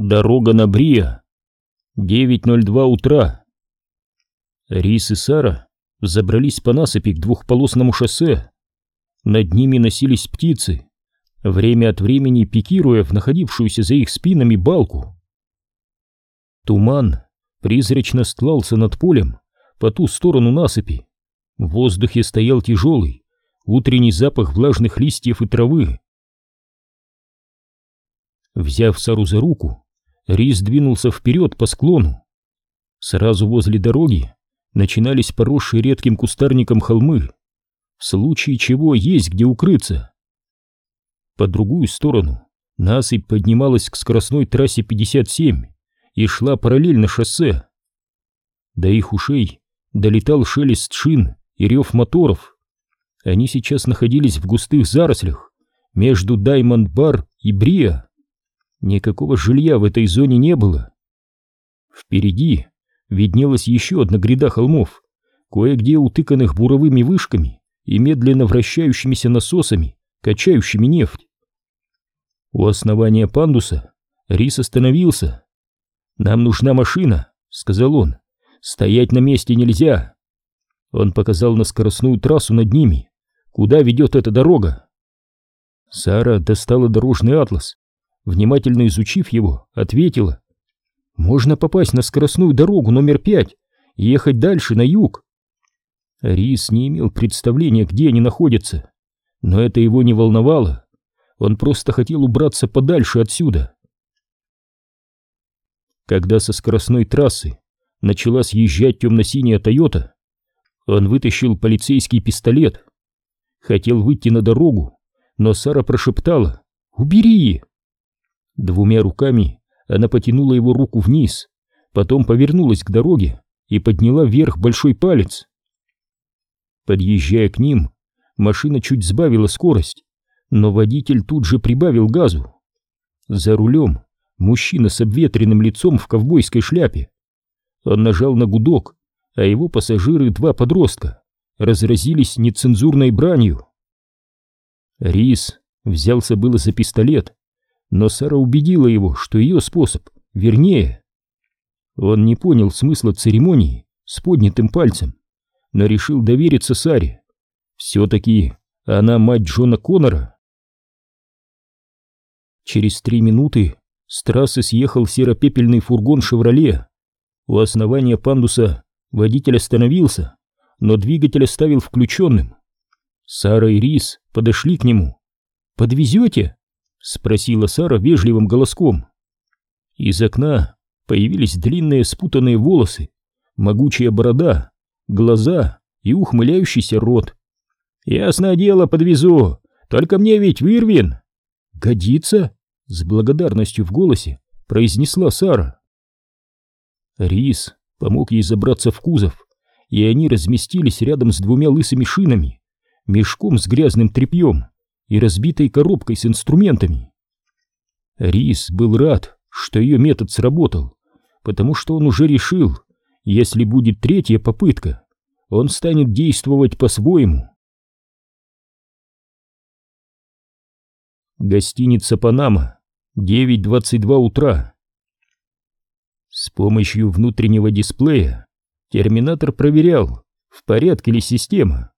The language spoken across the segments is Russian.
Дорога на Брия. 9.02 утра. Рис и Сара забрались по насыпи к двухполосному шоссе. Над ними носились птицы, время от времени пикируя в находившуюся за их спинами балку. Туман призрачно стлался над полем по ту сторону насыпи. В воздухе стоял тяжелый, утренний запах влажных листьев и травы. Взяв Сару за руку, Рис двинулся вперед по склону. Сразу возле дороги начинались поросшие редким кустарником холмы, в случае чего есть где укрыться. По другую сторону насыпь поднималась к скоростной трассе 57 и шла параллельно шоссе. До их ушей долетал шелест шин и рев моторов. Они сейчас находились в густых зарослях между Даймонд-бар и Бриа. Никакого жилья в этой зоне не было. Впереди виднелась еще одна гряда холмов, кое-где утыканных буровыми вышками и медленно вращающимися насосами, качающими нефть. У основания пандуса Рис остановился. «Нам нужна машина», — сказал он. «Стоять на месте нельзя». Он показал на скоростную трассу над ними. «Куда ведет эта дорога?» Сара достала дорожный атлас внимательно изучив его, ответила. «Можно попасть на скоростную дорогу номер пять и ехать дальше, на юг». Рис не имел представления, где они находятся, но это его не волновало. Он просто хотел убраться подальше отсюда. Когда со скоростной трассы начала съезжать темно-синяя Тойота, он вытащил полицейский пистолет. Хотел выйти на дорогу, но Сара прошептала «Убери!» Двумя руками она потянула его руку вниз, потом повернулась к дороге и подняла вверх большой палец. Подъезжая к ним, машина чуть сбавила скорость, но водитель тут же прибавил газу. За рулем мужчина с обветренным лицом в ковбойской шляпе. Он нажал на гудок, а его пассажиры, два подростка, разразились нецензурной бранью. Рис взялся было за пистолет, но Сара убедила его, что ее способ вернее. Он не понял смысла церемонии с поднятым пальцем, но решил довериться Саре. Все-таки она мать Джона Коннора. Через три минуты с трассы съехал серо-пепельный фургон «Шевроле». У основания пандуса водитель остановился, но двигатель оставил включенным. Сара и Рис подошли к нему. «Подвезете?» — спросила Сара вежливым голоском. Из окна появились длинные спутанные волосы, могучая борода, глаза и ухмыляющийся рот. «Ясное дело, подвезу, только мне ведь вырвин!» «Годится?» — с благодарностью в голосе произнесла Сара. Рис помог ей забраться в кузов, и они разместились рядом с двумя лысыми шинами, мешком с грязным тряпьем и разбитой коробкой с инструментами. Рис был рад, что ее метод сработал, потому что он уже решил, если будет третья попытка, он станет действовать по-своему. Гостиница «Панама», 9.22 утра. С помощью внутреннего дисплея терминатор проверял, в порядке ли система.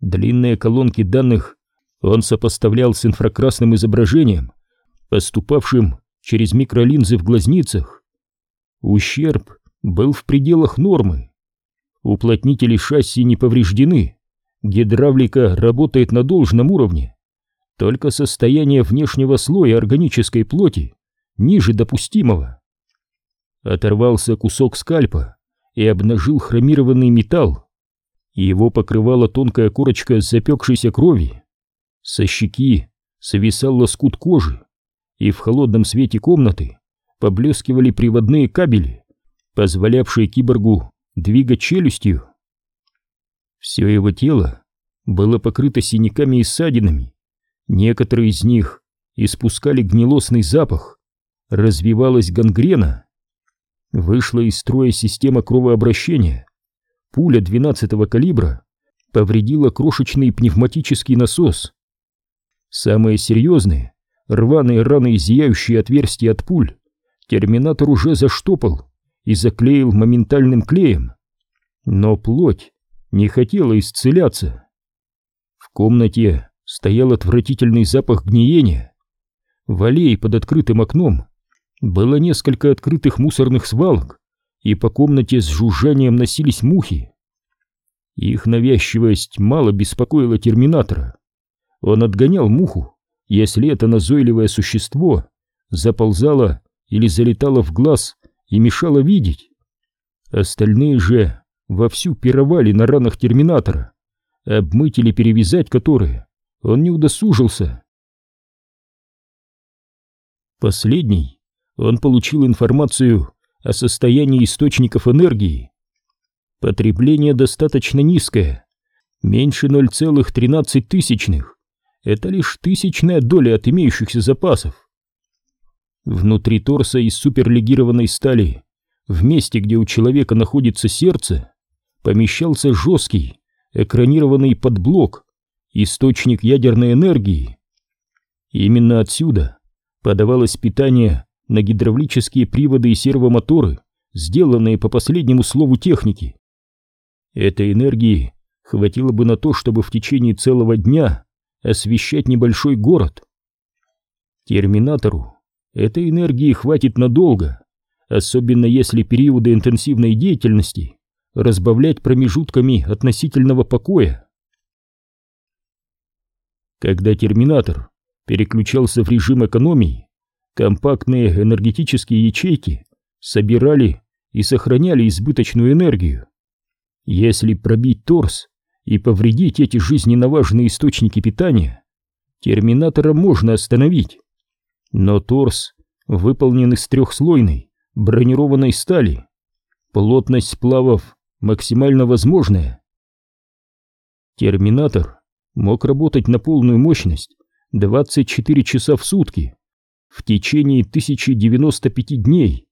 Длинные колонки данных он сопоставлял с инфракрасным изображением, поступавшим через микролинзы в глазницах. Ущерб был в пределах нормы. Уплотнители шасси не повреждены, гидравлика работает на должном уровне. Только состояние внешнего слоя органической плоти ниже допустимого. Оторвался кусок скальпа и обнажил хромированный металл. Его покрывала тонкая корочка запекшейся крови. Со щеки свисал лоскут кожи, и в холодном свете комнаты поблескивали приводные кабели, позволявшие киборгу двигать челюстью. Все его тело было покрыто синяками и ссадинами, некоторые из них испускали гнилостный запах, развивалась гангрена. Вышла из строя система кровообращения. Пуля 12-го калибра повредила крошечный пневматический насос, Самые серьезные, рваные раны и зияющие отверстия от пуль терминатор уже заштопал и заклеил моментальным клеем. Но плоть не хотела исцеляться. В комнате стоял отвратительный запах гниения. В аллее под открытым окном было несколько открытых мусорных свалок, и по комнате с жужжанием носились мухи. Их навязчивость мало беспокоила терминатора. Он отгонял муху, если это назойливое существо заползало или залетало в глаз и мешало видеть. Остальные же вовсю пировали на ранах терминатора, обмыть или перевязать которые он не удосужился. Последний он получил информацию о состоянии источников энергии. Потребление достаточно низкое, меньше 0,13 тысячных. Это лишь тысячная доля от имеющихся запасов. Внутри торса из суперлегированной стали, в месте, где у человека находится сердце, помещался жесткий, экранированный подблок, источник ядерной энергии. Именно отсюда подавалось питание на гидравлические приводы и сервомоторы, сделанные по последнему слову техники. Этой энергии хватило бы на то, чтобы в течение целого дня освещать небольшой город. Терминатору этой энергии хватит надолго, особенно если периоды интенсивной деятельности разбавлять промежутками относительного покоя. Когда терминатор переключался в режим экономии, компактные энергетические ячейки собирали и сохраняли избыточную энергию. Если пробить торс и повредить эти жизненно важные источники питания, терминатора можно остановить. Но торс выполнен из трехслойной бронированной стали. Плотность сплавов максимально возможная. Терминатор мог работать на полную мощность 24 часа в сутки в течение 1095 дней.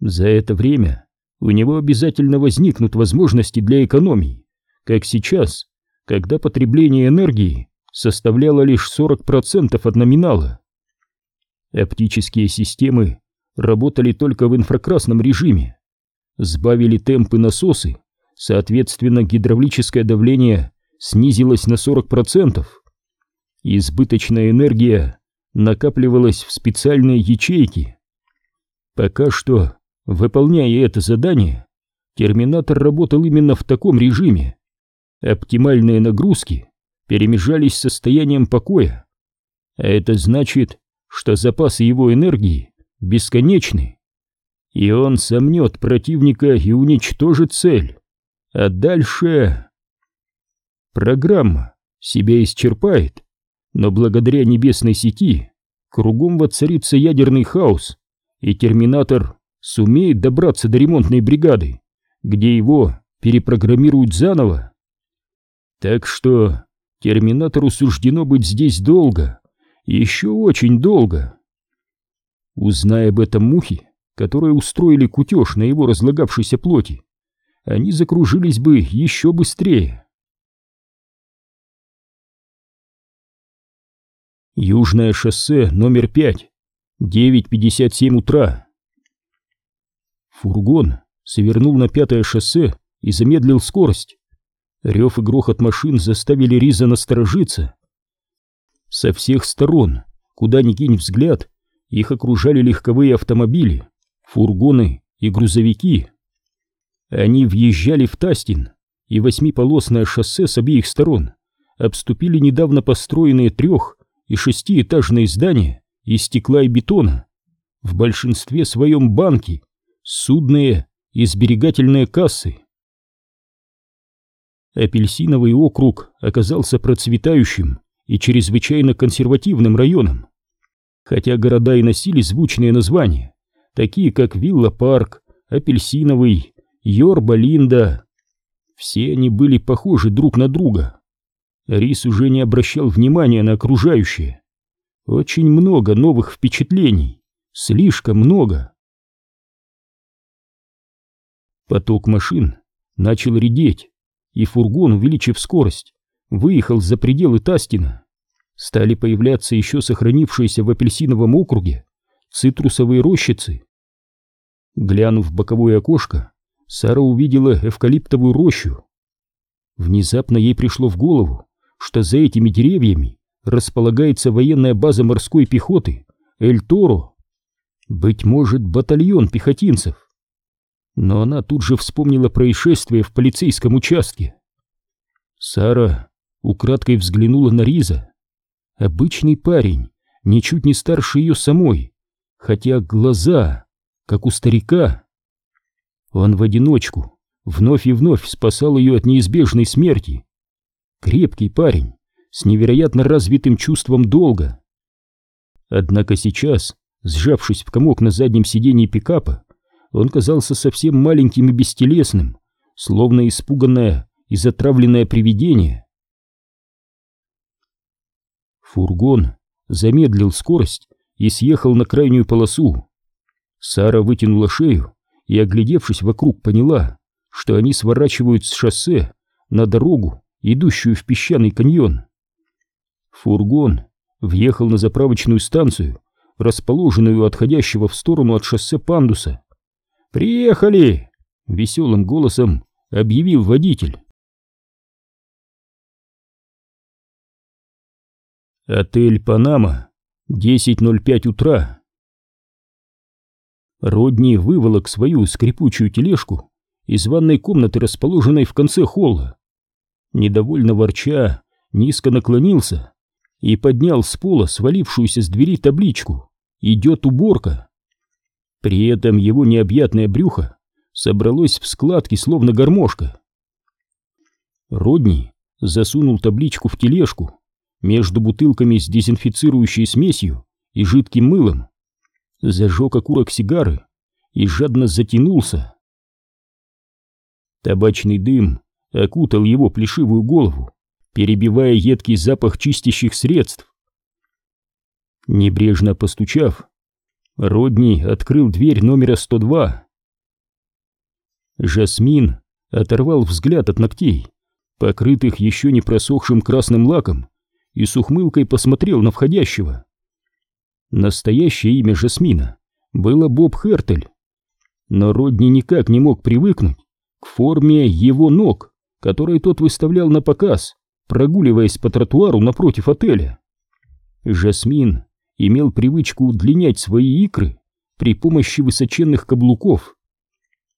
За это время у него обязательно возникнут возможности для экономии, как сейчас, когда потребление энергии составляло лишь 40% от номинала. Оптические системы работали только в инфракрасном режиме. Сбавили темпы насосы, соответственно гидравлическое давление снизилось на 40%. Избыточная энергия накапливалась в специальные ячейки. Пока что, выполняя это задание, терминатор работал именно в таком режиме. Оптимальные нагрузки перемежались с состоянием покоя. А это значит, что запасы его энергии бесконечны. И он сомнет противника и уничтожит цель. А дальше... Программа себя исчерпает, но благодаря небесной сети кругом воцарится ядерный хаос, и терминатор сумеет добраться до ремонтной бригады, где его перепрограммируют заново. Так что терминатору суждено быть здесь долго, еще очень долго. Узная об этом мухи, которые устроили кутеж на его разлагавшейся плоти, они закружились бы еще быстрее. Южное шоссе номер 5, 9.57 утра. Фургон свернул на пятое шоссе и замедлил скорость. Рев и грохот машин заставили Риза насторожиться. Со всех сторон, куда ни кинь взгляд, их окружали легковые автомобили, фургоны и грузовики. Они въезжали в Тастин, и восьмиполосное шоссе с обеих сторон обступили недавно построенные трех- и шестиэтажные здания из стекла и бетона, в большинстве своем банки, судные и сберегательные кассы. Апельсиновый округ оказался процветающим и чрезвычайно консервативным районом. Хотя города и носили звучные названия, такие как Вилла-парк, Апельсиновый, Йорба-Линда, все они были похожи друг на друга. Рис уже не обращал внимания на окружающее. Очень много новых впечатлений, слишком много. Поток машин начал редеть, и фургон, увеличив скорость, выехал за пределы Тастина. Стали появляться еще сохранившиеся в апельсиновом округе цитрусовые рощицы. Глянув в боковое окошко, Сара увидела эвкалиптовую рощу. Внезапно ей пришло в голову, что за этими деревьями располагается военная база морской пехоты Эль-Торо. Быть может, батальон пехотинцев. Но она тут же вспомнила происшествие в полицейском участке. Сара украдкой взглянула на Риза. Обычный парень, ничуть не старше ее самой, хотя глаза, как у старика. Он в одиночку вновь и вновь спасал ее от неизбежной смерти. Крепкий парень, с невероятно развитым чувством долга. Однако сейчас, сжавшись в комок на заднем сиденье пикапа, он казался совсем маленьким и бестелесным, словно испуганное и затравленное привидение. Фургон замедлил скорость и съехал на крайнюю полосу. Сара вытянула шею и, оглядевшись вокруг, поняла, что они сворачивают с шоссе на дорогу, идущую в песчаный каньон. Фургон въехал на заправочную станцию, расположенную отходящего в сторону от шоссе пандуса. «Приехали!» — веселым голосом объявил водитель. Отель «Панама», 10.05 утра. Родни выволок свою скрипучую тележку из ванной комнаты, расположенной в конце холла. Недовольно ворча, низко наклонился и поднял с пола свалившуюся с двери табличку «Идет уборка». При этом его необъятное брюхо собралось в складки, словно гармошка. Родни засунул табличку в тележку между бутылками с дезинфицирующей смесью и жидким мылом, зажег окурок сигары и жадно затянулся. Табачный дым окутал его плешивую голову, перебивая едкий запах чистящих средств. Небрежно постучав, Родни открыл дверь номера 102. Жасмин оторвал взгляд от ногтей, покрытых еще не просохшим красным лаком, и с ухмылкой посмотрел на входящего. Настоящее имя Жасмина было Боб Хертель, но Родни никак не мог привыкнуть к форме его ног, которые тот выставлял на показ, прогуливаясь по тротуару напротив отеля. Жасмин имел привычку удлинять свои икры при помощи высоченных каблуков.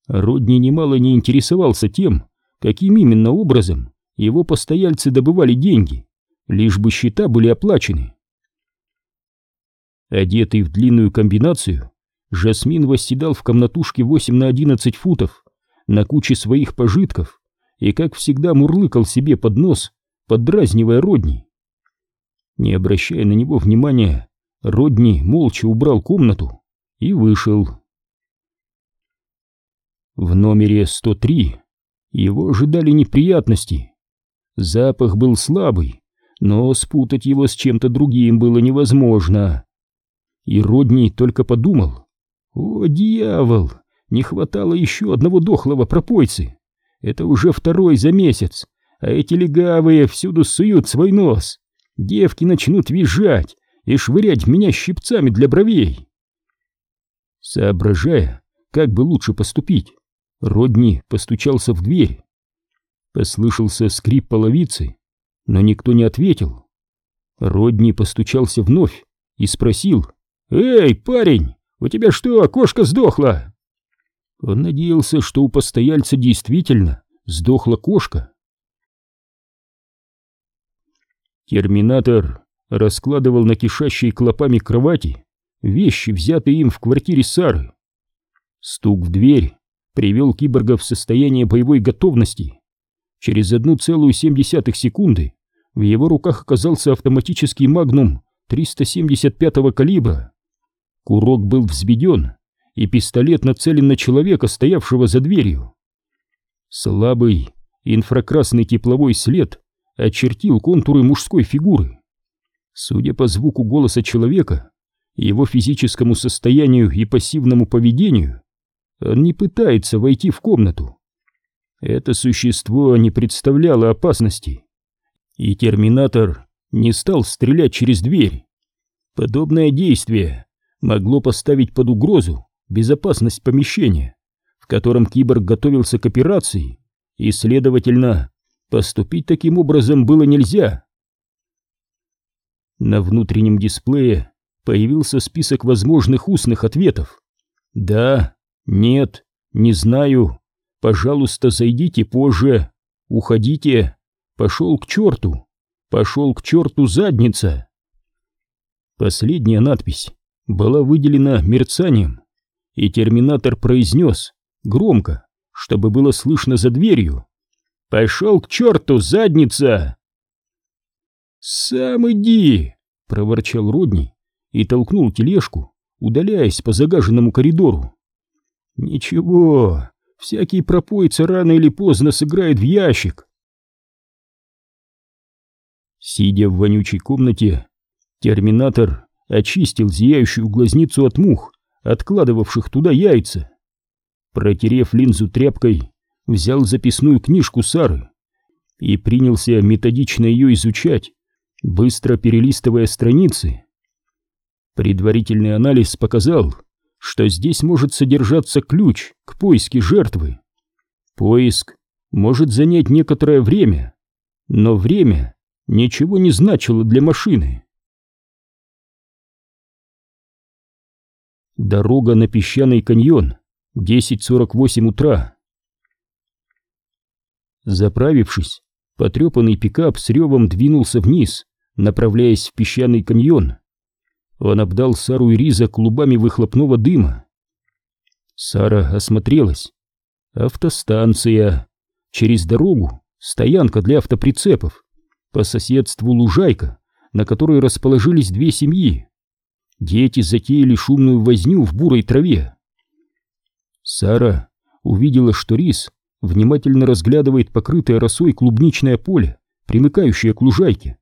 Родни немало не интересовался тем, каким именно образом его постояльцы добывали деньги лишь бы счета были оплачены. Одетый в длинную комбинацию, Жасмин восседал в комнатушке 8 на 11 футов на куче своих пожитков и, как всегда, мурлыкал себе под нос, поддразнивая Родни. Не обращая на него внимания, Родни молча убрал комнату и вышел. В номере 103 его ожидали неприятности. Запах был слабый, но спутать его с чем-то другим было невозможно. И Родни только подумал, «О, дьявол, не хватало еще одного дохлого пропойцы. Это уже второй за месяц, а эти легавые всюду суют свой нос. Девки начнут визжать и швырять меня щипцами для бровей». Соображая, как бы лучше поступить, Родни постучался в дверь. Послышался скрип половицы, но никто не ответил. Родни постучался вновь и спросил, «Эй, парень, у тебя что, кошка сдохла?» Он надеялся, что у постояльца действительно сдохла кошка. Терминатор раскладывал на кишащей клопами кровати вещи, взятые им в квартире Сары. Стук в дверь привел киборга в состояние боевой готовности. Через одну целую семь десятых секунды в его руках оказался автоматический магнум 375-го калибра. Курок был взведен, и пистолет нацелен на человека, стоявшего за дверью. Слабый инфракрасный тепловой след очертил контуры мужской фигуры. Судя по звуку голоса человека, его физическому состоянию и пассивному поведению, он не пытается войти в комнату. Это существо не представляло опасности, и терминатор не стал стрелять через дверь. Подобное действие могло поставить под угрозу безопасность помещения, в котором киборг готовился к операции, и, следовательно, поступить таким образом было нельзя. На внутреннем дисплее появился список возможных устных ответов. «Да», «Нет, не знаю. Пожалуйста, зайдите позже. Уходите. Пошел к черту. Пошел к черту задница». Последняя надпись была выделена мерцанием, и терминатор произнес громко, чтобы было слышно за дверью. «Пошел к черту, задница!» «Сам иди!» — проворчал Родни и толкнул тележку, удаляясь по загаженному коридору. Ничего, всякий пропойца рано или поздно сыграет в ящик. Сидя в вонючей комнате, терминатор очистил зияющую глазницу от мух, откладывавших туда яйца. Протерев линзу тряпкой, взял записную книжку Сары и принялся методично ее изучать, быстро перелистывая страницы. Предварительный анализ показал, что здесь может содержаться ключ к поиске жертвы. Поиск может занять некоторое время, но время ничего не значило для машины. Дорога на песчаный каньон, 10.48 утра. Заправившись, потрепанный пикап с ревом двинулся вниз, направляясь в песчаный каньон. Он обдал Сару и Риза клубами выхлопного дыма. Сара осмотрелась. Автостанция. Через дорогу стоянка для автоприцепов. По соседству лужайка, на которой расположились две семьи. Дети затеяли шумную возню в бурой траве. Сара увидела, что Рис внимательно разглядывает покрытое росой клубничное поле, примыкающее к лужайке.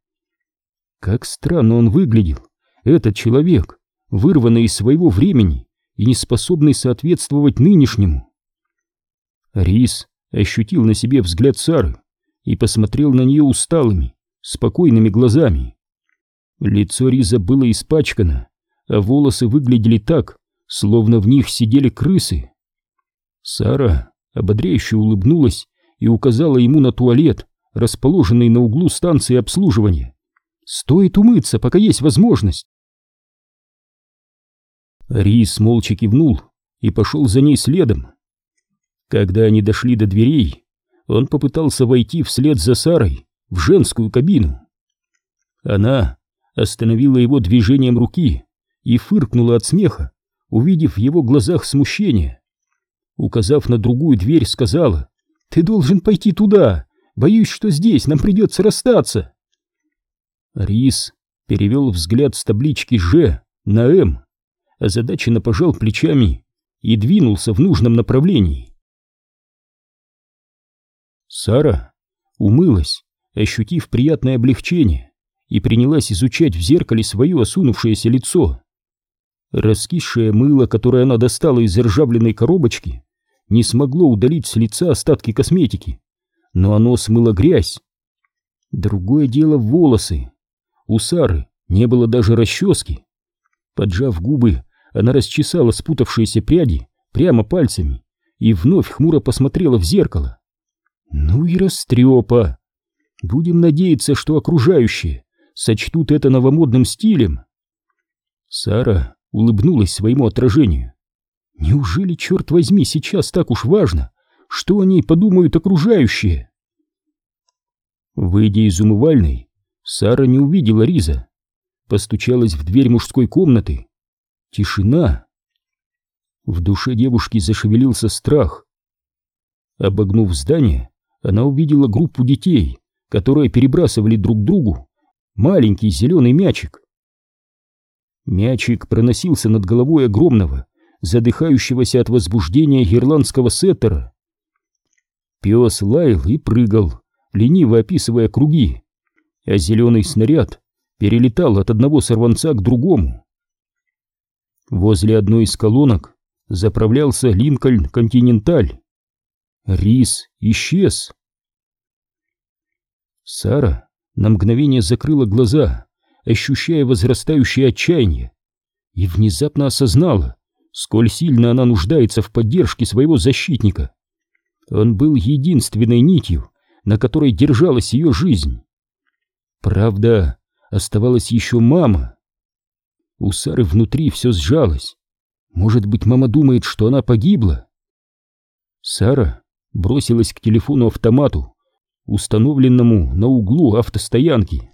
Как странно он выглядел. Этот человек, вырванный из своего времени и не способный соответствовать нынешнему. Рис ощутил на себе взгляд Сары и посмотрел на нее усталыми, спокойными глазами. Лицо Риза было испачкано, а волосы выглядели так, словно в них сидели крысы. Сара ободряюще улыбнулась и указала ему на туалет, расположенный на углу станции обслуживания. «Стоит умыться, пока есть возможность!» Рис молча кивнул и пошел за ней следом. Когда они дошли до дверей, он попытался войти вслед за Сарой в женскую кабину. Она остановила его движением руки и фыркнула от смеха, увидев в его глазах смущение. Указав на другую дверь, сказала, «Ты должен пойти туда, боюсь, что здесь нам придется расстаться». Рис перевел взгляд с таблички «Ж» на «М» озадаченно пожал плечами и двинулся в нужном направлении. Сара умылась, ощутив приятное облегчение, и принялась изучать в зеркале свое осунувшееся лицо. Раскисшее мыло, которое она достала из ржавленной коробочки, не смогло удалить с лица остатки косметики, но оно смыло грязь. Другое дело волосы. У Сары не было даже расчески. Поджав губы, она расчесала спутавшиеся пряди прямо пальцами и вновь хмуро посмотрела в зеркало. Ну и растрепа. Будем надеяться, что окружающие сочтут это новомодным стилем. Сара улыбнулась своему отражению. Неужели, черт возьми, сейчас так уж важно, что о ней подумают окружающие? Выйдя из умывальной, Сара не увидела Риза. Постучалась в дверь мужской комнаты Тишина. В душе девушки зашевелился страх. Обогнув здание, она увидела группу детей, которые перебрасывали друг другу маленький зеленый мячик. Мячик проносился над головой огромного, задыхающегося от возбуждения ирландского сеттера. Пес лаял и прыгал, лениво описывая круги, а зеленый снаряд перелетал от одного сорванца к другому. Возле одной из колонок заправлялся Линкольн Континенталь. Рис исчез. Сара на мгновение закрыла глаза, ощущая возрастающее отчаяние. и внезапно осознала, сколь сильно она нуждается в поддержке своего защитника. Он был единственной нитью, на которой держалась ее жизнь. Правда, оставалась еще мама. У Сары внутри все сжалось. Может быть, мама думает, что она погибла? Сара бросилась к телефону-автомату, установленному на углу автостоянки.